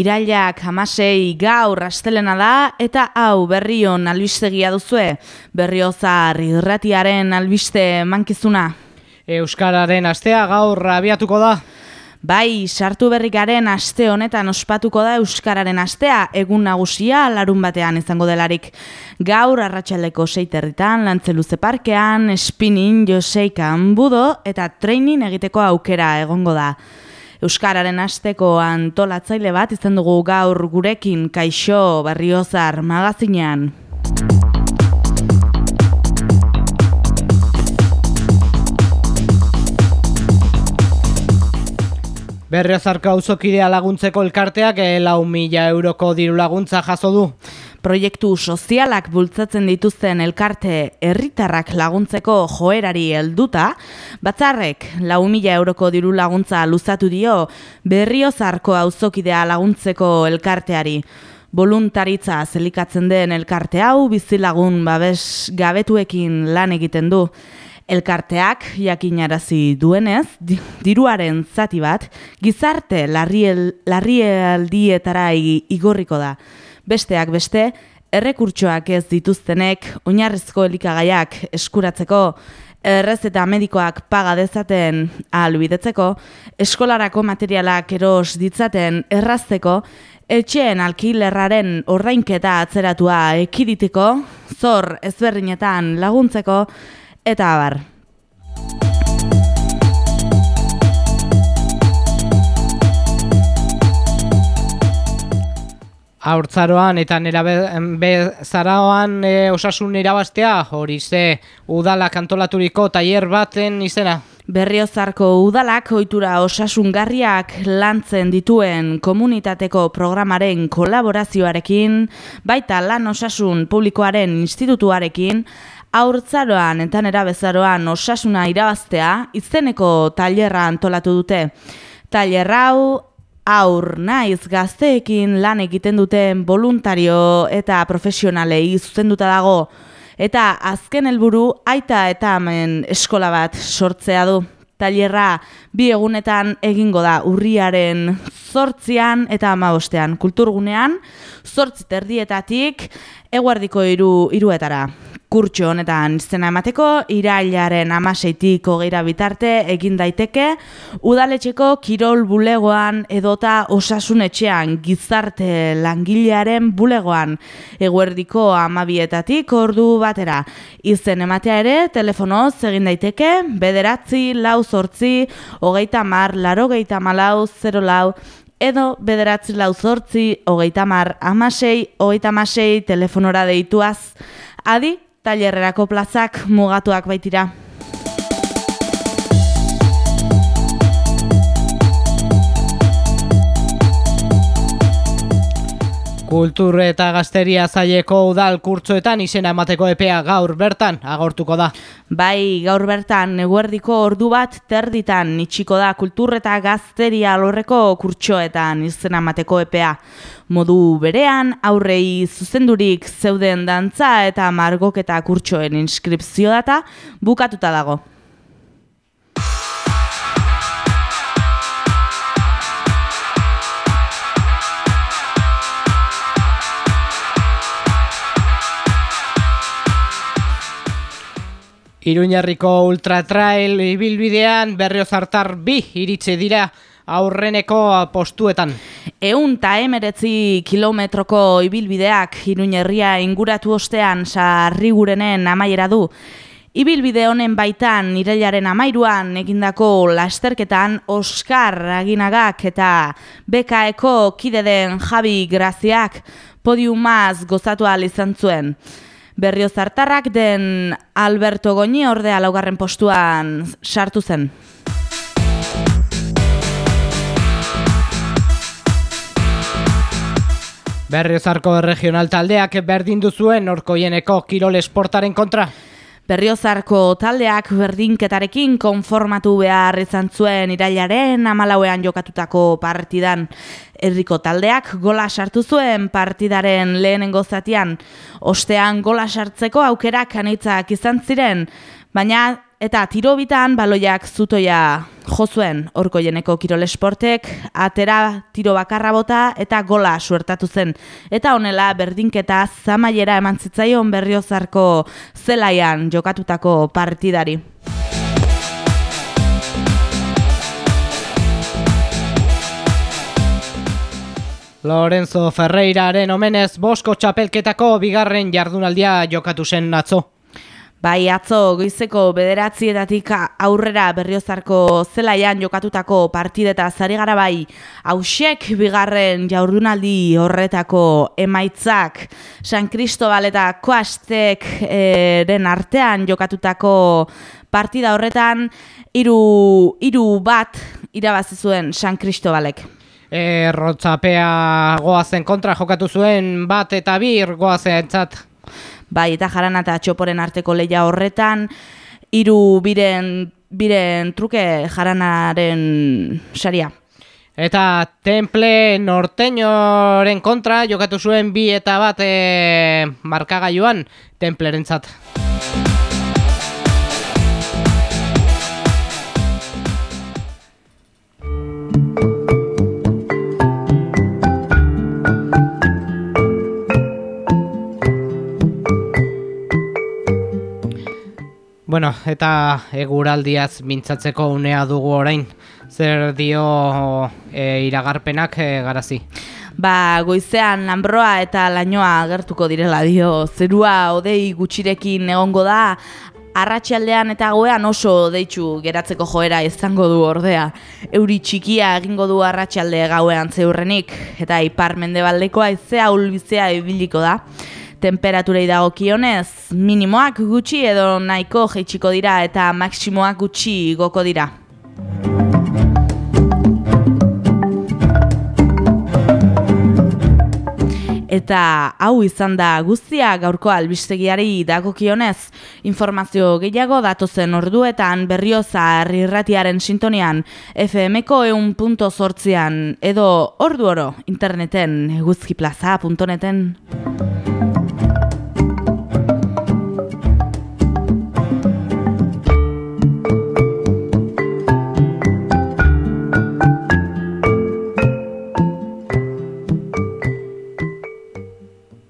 Irailak hamasei gaur astelena da eta hau berrion albistegia duzue, berriozar irratiaren albiste mankizuna. Euskararen astea gaur abiatuko da. Bai, sartu berri garen aste honetan ospatuko da Euskararen astea, egun nagusia larun batean izango delarik. Gaur arratsaldeko seiterritan, lantzeluze parkean, spinning, joseikan, budo eta training egiteko aukera egongo da. Euskararen asteko antolatzaile bat izan dugu gaur gurekin kaixo barriozar magazinean. Berriozarka uzokidea laguntzeko elkarteak eh, lau mila euroko diru laguntza jaso du. Proiektu sozialak bultzatzen dituzten elkarte herritarrak laguntzeko joerari helduta, batzarrek lau mila euroko diru laguntza luzatu dio berriozarko auzokidea laguntzeko elkarteari. Voluntaritza zelikatzen den elkarte hau bizilagun babes gabetuekin lan egiten du. Elkarteak jakinarazi duenez, diruaren zati bat, gizarte larrialdietara igorriko da besteak beste, errekurtsoak ez dituztenek, oinarrizko elikagaiak eskuratzeko, errez eta medikoak paga dezaten ahalbidetzeko, eskolarako materialak eros ditzaten errazteko, etxeen alkilerraren orrainketa atzeratua ekiditiko, zor ezberdinetan laguntzeko, eta abar. Aurtzaroan eta nera bezaraoan e, osasun irabaztea, hori ze udalak antolaturiko tailer baten izena. Berriozarko udalak ohitura osasungarriak lantzen dituen komunitateko programaren kolaborazioarekin, baita lan osasun publikoaren institutuarekin, aurtzaroan eta nera bezaroan osasuna irabaztea, izeneko tailerra antolatu dute. Tailerrau aur naiz gazteekin lan egiten duten voluntario eta profesionalei zuzenduta dago eta azken helburu aita eta hemen eskola bat sortzea du. Tailerra bi egunetan egingo da urriaren zortzian eta amabostean kulturgunean, zortzi terdietatik eguardiko iru, iruetara kurtxo honetan izena emateko, irailaren amaseitik hogeira bitarte egin daiteke, udaletxeko kirol bulegoan edota osasun etxean gizarte langilearen bulegoan eguerdiko amabietatik ordu batera. Izen ematea ere, telefonoz egin daiteke, bederatzi, lau zortzi, hogeita mar, laro geita malau, zero lau, edo bederatzi lau zortzi, hogeita mar, amasei, hogeita amasei, telefonora deituaz. Adi, tailerrerako plazak mugatuak baitira. Kultur eta gazteria zaileko udal kurtzoetan izena emateko epea gaur bertan agortuko da. Bai, gaur bertan neguerdiko ordu bat terditan itxiko da kultur eta gazteria lorreko kurtsoetan izena emateko epea. Modu berean, aurrei zuzendurik zeuden dantza eta margoketa kurtsoen inskripzio data bukatuta dago. Iruñarriko Ultra Trail ibilbidean berriozartar bi iritze dira aurreneko postuetan. Eun ta emeretzi kilometroko ibilbideak Iruñerria inguratu ostean sarri gurenen amaiera du. Ibilbide honen baitan irailaren amairuan egindako lasterketan Oskar Aginagak eta Bekaeko kideden Javi Graziak podiumaz gozatu izan zuen. Berriozartarrak den Alberto Goñi ordea laugarren postuan sartu zen. Berriozarko regional taldeak berdin duzuen orkoieneko kirol esportaren kontra. Berriozarko taldeak berdinketarekin konformatu behar izan zuen irailaren amalauean jokatutako partidan. Herriko taldeak gola sartu zuen partidaren lehenengo zatian. Ostean gola sartzeko aukerak anitzak izan ziren, baina eta tiro bitan baloiak zutoia jozuen orko jeneko kirolesportek, atera tiro bakarra bota eta gola suertatu zen. Eta honela berdinketa zamaiera eman zitzaion berriozarko zelaian jokatutako partidari. Lorenzo Ferreiraren omenez Bosko txapelketako bigarren jardunaldia jokatu zen atzo. Bai, atzo goizeko bederatzietatik aurrera berriozarko zelaian jokatutako partideta zari gara bai hausek bigarren jardunaldi horretako emaitzak San Cristobal eta Koastek den artean jokatutako partida horretan hiru hiru bat irabazi zuen San Cristobalek errotzapea goazen kontra jokatu zuen bat eta bir goazen entzat. Bai, eta jarana eta txoporen arteko leia horretan, hiru biren, biren truke jaranaren saria. Eta temple norteñoren kontra jokatu zuen bi eta bat e, markagailuan templeren Bueno, eta eguraldiaz mintzatzeko unea dugu orain, zer dio e, iragarpenak e, garazi? Ba, goizean lanbroa eta lainoa gertuko direla dio, zerua odei gutxirekin egongo da, arratsaldean eta goean oso deitzu geratzeko joera izango du ordea. Euri txikia egingo du arratsalde gauean zeurrenik, eta ipar mendebaldekoa izea ulbizea ibiliko da temperaturei dagokionez, minimoak gutxi edo nahiko jeitsiko dira eta maksimoak gutxi goko dira. Eta hau izan da guztia gaurko albistegiari dagokionez, informazio gehiago datozen orduetan berrioza irratiaren sintonian FMko eun punto sortzian edo ordu oro interneten guzkiplaza.neten.